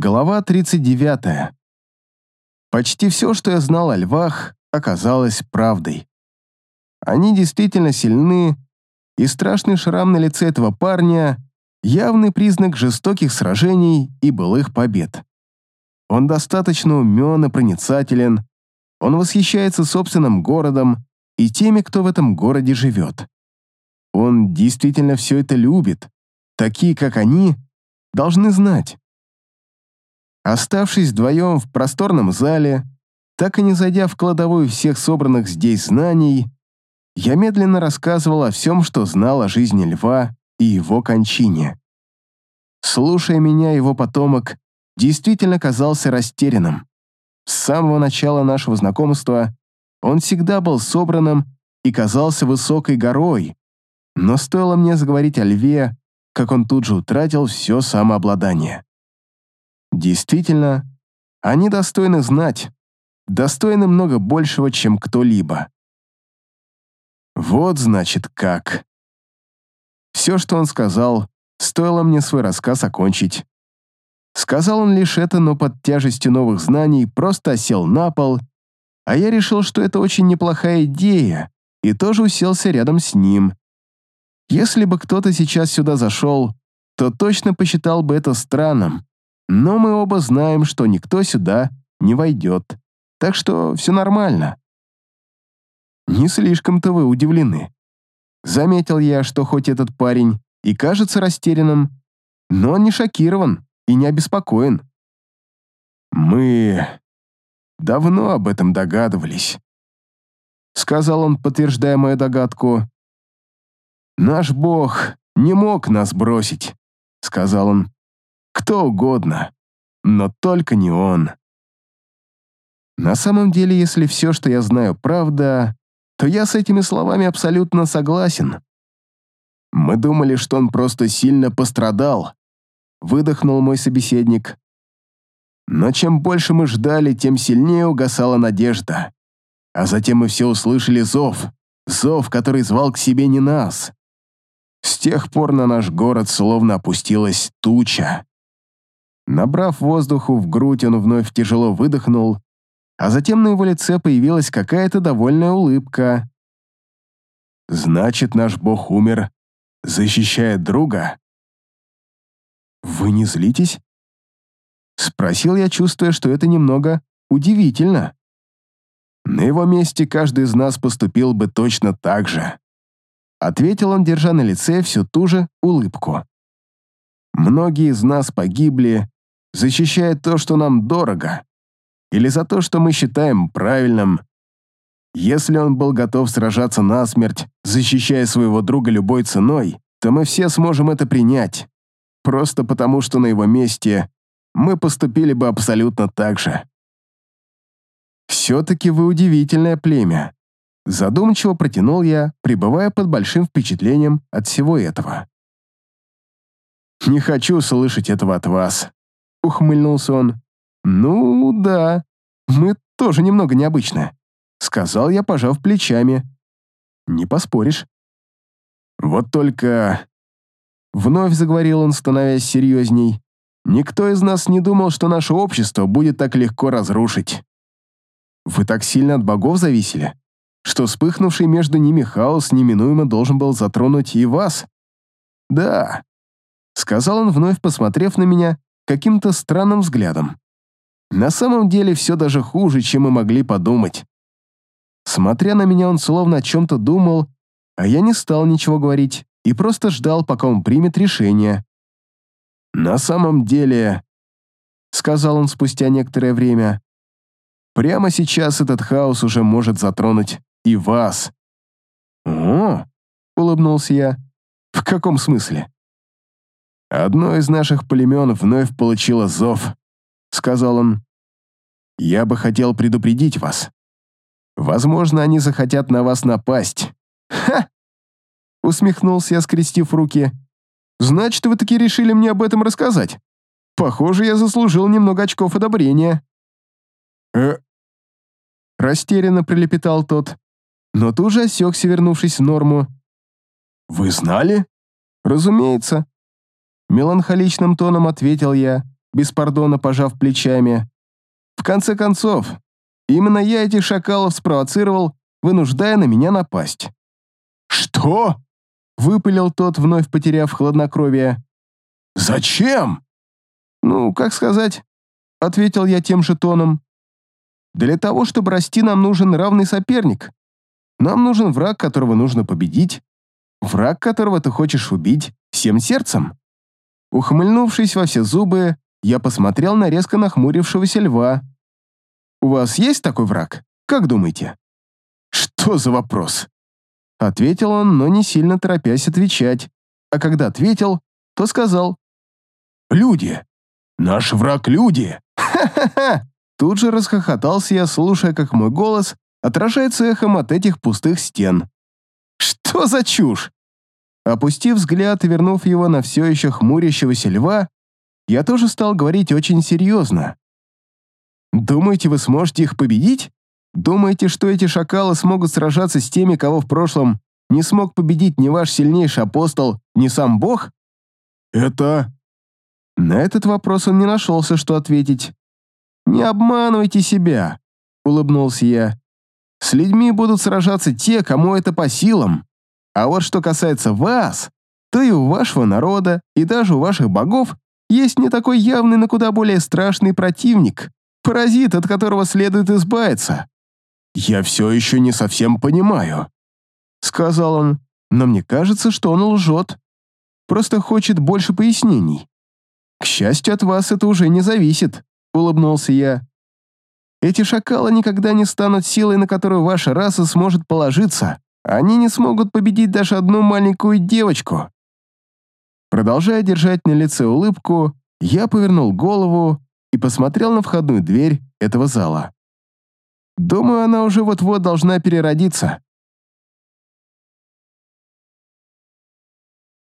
Глава 39. Почти все, что я знал о львах, оказалось правдой. Они действительно сильны, и страшный шрам на лице этого парня — явный признак жестоких сражений и былых побед. Он достаточно умен и проницателен, он восхищается собственным городом и теми, кто в этом городе живет. Он действительно все это любит. Такие, как они, должны знать. Оставшись вдвоем в просторном зале, так и не зайдя в кладовую всех собранных здесь знаний, я медленно рассказывал о всем, что знал о жизни льва и его кончине. Слушая меня, его потомок действительно казался растерянным. С самого начала нашего знакомства он всегда был собранным и казался высокой горой, но стоило мне заговорить о льве, как он тут же утратил все самообладание. Действительно, они достойны знать, достойны много большего, чем кто-либо. Вот значит как. Все, что он сказал, стоило мне свой рассказ окончить. Сказал он лишь это, но под тяжестью новых знаний просто осел на пол, а я решил, что это очень неплохая идея, и тоже уселся рядом с ним. Если бы кто-то сейчас сюда зашел, то точно посчитал бы это странным, но мы оба знаем, что никто сюда не войдет. Так что все нормально. Не слишком-то вы удивлены. Заметил я, что хоть этот парень и кажется растерянным, но он не шокирован и не обеспокоен. Мы давно об этом догадывались. Сказал он, подтверждая мою догадку. Наш бог не мог нас бросить, сказал он. Кто угодно, но только не он. На самом деле, если все, что я знаю, правда, то я с этими словами абсолютно согласен. Мы думали, что он просто сильно пострадал, выдохнул мой собеседник. Но чем больше мы ждали, тем сильнее угасала надежда. А затем мы все услышали зов, зов, который звал к себе не нас. С тех пор на наш город словно опустилась туча. Набрав воздуху в грудь, он вновь тяжело выдохнул, а затем на его лице появилась какая-то довольная улыбка. «Значит, наш бог умер, защищая друга?» «Вы не злитесь?» Спросил я, чувствуя, что это немного удивительно. На его месте каждый из нас поступил бы точно так же. Ответил он, держа на лице всю ту же улыбку. Многие из нас погибли, защищая то, что нам дорого, или за то, что мы считаем правильным. Если он был готов сражаться насмерть, защищая своего друга любой ценой, то мы все сможем это принять, просто потому что на его месте мы поступили бы абсолютно так же. «Все-таки вы удивительное племя», — задумчиво протянул я, пребывая под большим впечатлением от всего этого. «Не хочу слышать этого от вас», — ухмыльнулся он. «Ну, да, мы тоже немного необычны», — сказал я, пожав плечами. «Не поспоришь». «Вот только...» Вновь заговорил он, становясь серьезней. «Никто из нас не думал, что наше общество будет так легко разрушить. Вы так сильно от богов зависели, что вспыхнувший между ними хаос неминуемо должен был затронуть и вас?» «Да», — сказал он, вновь посмотрев на меня каким-то странным взглядом. На самом деле все даже хуже, чем мы могли подумать. Смотря на меня, он словно о чем-то думал, а я не стал ничего говорить и просто ждал, пока он примет решение. «На самом деле», — сказал он спустя некоторое время, «прямо сейчас этот хаос уже может затронуть и вас». «О!» — улыбнулся я. «В каком смысле?» «Одно из наших племен вновь получило зов», — сказал он. «Я бы хотел предупредить вас. Возможно, они захотят на вас напасть». «Ха!» — усмехнулся я, скрестив руки. «Значит, вы таки решили мне об этом рассказать? Похоже, я заслужил немного очков одобрения». «Э...» Растерянно прилепетал тот, но тут же осекся, вернувшись в норму. «Вы знали?» «Разумеется», Меланхоличным тоном ответил я, беспардонно пожав плечами. «В конце концов, именно я этих шакалов спровоцировал, вынуждая на меня напасть». «Что?» — выпалил тот, вновь потеряв хладнокровие. «Зачем?» «Ну, как сказать?» — ответил я тем же тоном. «Для того, чтобы расти, нам нужен равный соперник. Нам нужен враг, которого нужно победить. Враг, которого ты хочешь убить всем сердцем». Ухмыльнувшись во все зубы, я посмотрел на резко нахмурившегося льва. «У вас есть такой враг? Как думаете?» «Что за вопрос?» Ответил он, но не сильно торопясь отвечать. А когда ответил, то сказал. «Люди! Наш враг — люди!» «Ха-ха-ха!» Тут же расхохотался я, слушая, как мой голос отражается эхом от этих пустых стен. «Что за чушь?» Опустив взгляд и вернув его на все еще хмурящегося льва, я тоже стал говорить очень серьезно. «Думаете, вы сможете их победить? Думаете, что эти шакалы смогут сражаться с теми, кого в прошлом не смог победить ни ваш сильнейший апостол, ни сам Бог?» «Это...» На этот вопрос он не нашелся, что ответить. «Не обманывайте себя», — улыбнулся я. «С людьми будут сражаться те, кому это по силам. А вот что касается вас, то и у вашего народа, и даже у ваших богов есть не такой явный, но куда более страшный противник, паразит, от которого следует избавиться». «Я все еще не совсем понимаю», — сказал он, но мне кажется, что он лжет. Просто хочет больше пояснений. «К счастью, от вас это уже не зависит», — улыбнулся я. «Эти шакалы никогда не станут силой, на которую ваша раса сможет положиться. Они не смогут победить даже одну маленькую девочку». Продолжая держать на лице улыбку, я повернул голову и посмотрел на входную дверь этого зала. Думаю, она уже вот-вот должна переродиться.